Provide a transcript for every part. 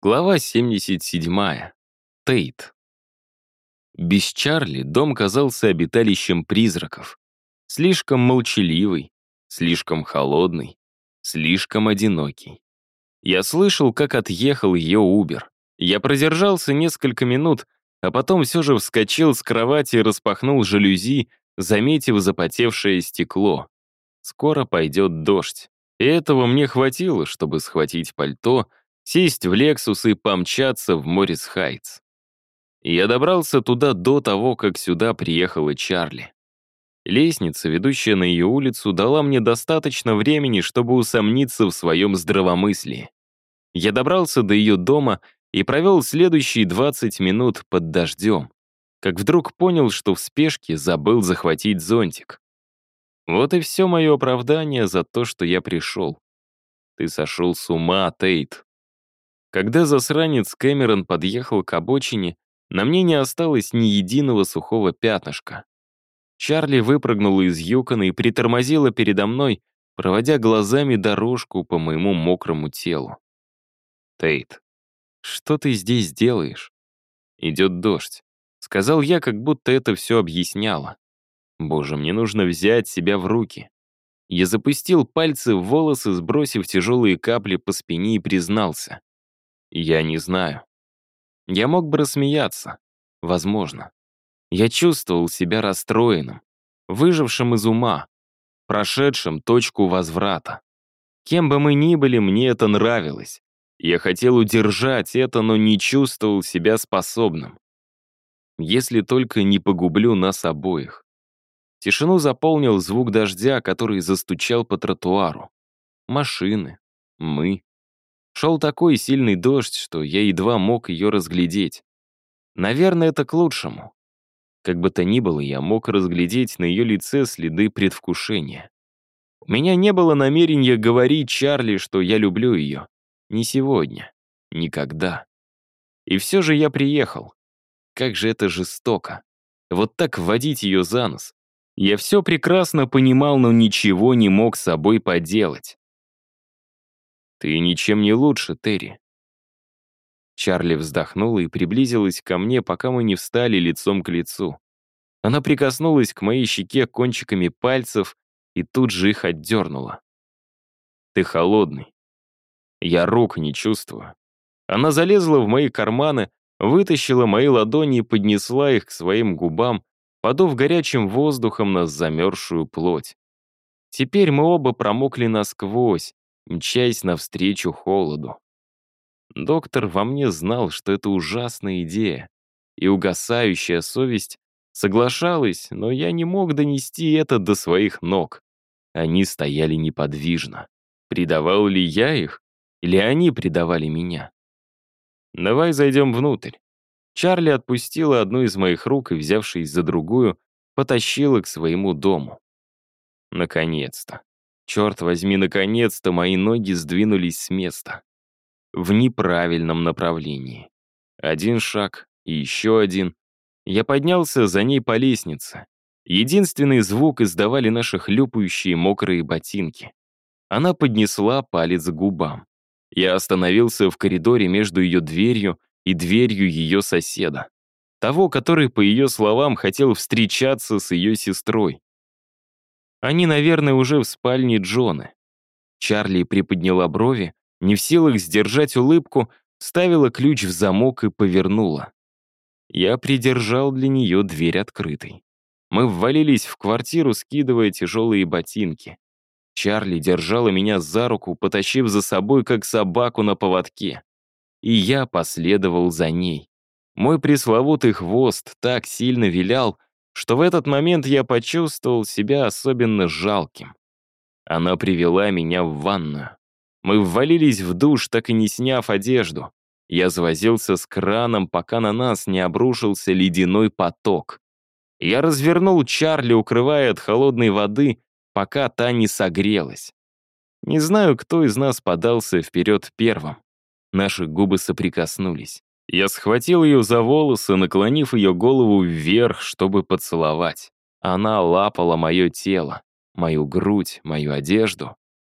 Глава 77. Тейт. Без Чарли дом казался обиталищем призраков. Слишком молчаливый, слишком холодный, слишком одинокий. Я слышал, как отъехал ее Убер. Я продержался несколько минут, а потом все же вскочил с кровати и распахнул жалюзи, заметив запотевшее стекло. Скоро пойдет дождь. И этого мне хватило, чтобы схватить пальто — сесть в «Лексус» и помчаться в Моррис-Хайтс. Я добрался туда до того, как сюда приехала Чарли. Лестница, ведущая на ее улицу, дала мне достаточно времени, чтобы усомниться в своем здравомыслии. Я добрался до ее дома и провел следующие 20 минут под дождем, как вдруг понял, что в спешке забыл захватить зонтик. Вот и все мое оправдание за то, что я пришел. Ты сошел с ума, Тейт. Когда засранец Кэмерон подъехал к обочине, на мне не осталось ни единого сухого пятнышка. Чарли выпрыгнула из Юкона и притормозила передо мной, проводя глазами дорожку по моему мокрому телу. «Тейт, что ты здесь делаешь?» «Идет дождь», — сказал я, как будто это все объясняло. «Боже, мне нужно взять себя в руки». Я запустил пальцы в волосы, сбросив тяжелые капли по спине и признался. Я не знаю. Я мог бы рассмеяться. Возможно. Я чувствовал себя расстроенным, выжившим из ума, прошедшим точку возврата. Кем бы мы ни были, мне это нравилось. Я хотел удержать это, но не чувствовал себя способным. Если только не погублю нас обоих. Тишину заполнил звук дождя, который застучал по тротуару. Машины. Мы. Шел такой сильный дождь, что я едва мог ее разглядеть. Наверное, это к лучшему. Как бы то ни было, я мог разглядеть на ее лице следы предвкушения. У меня не было намерения говорить Чарли, что я люблю ее. Не сегодня. Никогда. И все же я приехал. Как же это жестоко. Вот так вводить ее за нос. Я все прекрасно понимал, но ничего не мог с собой поделать. «Ты ничем не лучше, Терри». Чарли вздохнула и приблизилась ко мне, пока мы не встали лицом к лицу. Она прикоснулась к моей щеке кончиками пальцев и тут же их отдернула. «Ты холодный. Я рук не чувствую». Она залезла в мои карманы, вытащила мои ладони и поднесла их к своим губам, подув горячим воздухом на замерзшую плоть. Теперь мы оба промокли насквозь, мчась навстречу холоду. Доктор во мне знал, что это ужасная идея, и угасающая совесть соглашалась, но я не мог донести это до своих ног. Они стояли неподвижно. Предавал ли я их, или они предавали меня? «Давай зайдем внутрь». Чарли отпустила одну из моих рук и, взявшись за другую, потащила к своему дому. Наконец-то. Черт возьми, наконец-то мои ноги сдвинулись с места. В неправильном направлении. Один шаг и еще один. Я поднялся за ней по лестнице. Единственный звук издавали наши хлюпающие мокрые ботинки. Она поднесла палец к губам. Я остановился в коридоре между ее дверью и дверью ее соседа. Того, который, по ее словам, хотел встречаться с ее сестрой. Они, наверное, уже в спальне Джона. Чарли приподняла брови, не в силах сдержать улыбку, ставила ключ в замок и повернула. Я придержал для нее дверь открытой. Мы ввалились в квартиру, скидывая тяжелые ботинки. Чарли держала меня за руку, потащив за собой, как собаку на поводке. И я последовал за ней. Мой пресловутый хвост так сильно вилял, что в этот момент я почувствовал себя особенно жалким. Она привела меня в ванную. Мы ввалились в душ, так и не сняв одежду. Я завозился с краном, пока на нас не обрушился ледяной поток. Я развернул Чарли, укрывая от холодной воды, пока та не согрелась. Не знаю, кто из нас подался вперед первым. Наши губы соприкоснулись. Я схватил ее за волосы, наклонив ее голову вверх, чтобы поцеловать. Она лапала мое тело, мою грудь, мою одежду.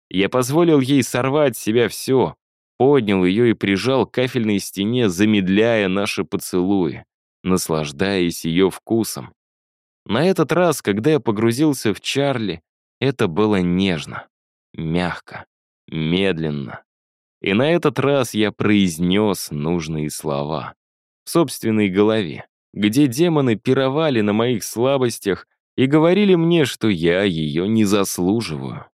Я позволил ей сорвать себя все. поднял ее и прижал к кафельной стене, замедляя наши поцелуи, наслаждаясь ее вкусом. На этот раз, когда я погрузился в Чарли, это было нежно, мягко, медленно. И на этот раз я произнес нужные слова. В собственной голове, где демоны пировали на моих слабостях и говорили мне, что я ее не заслуживаю.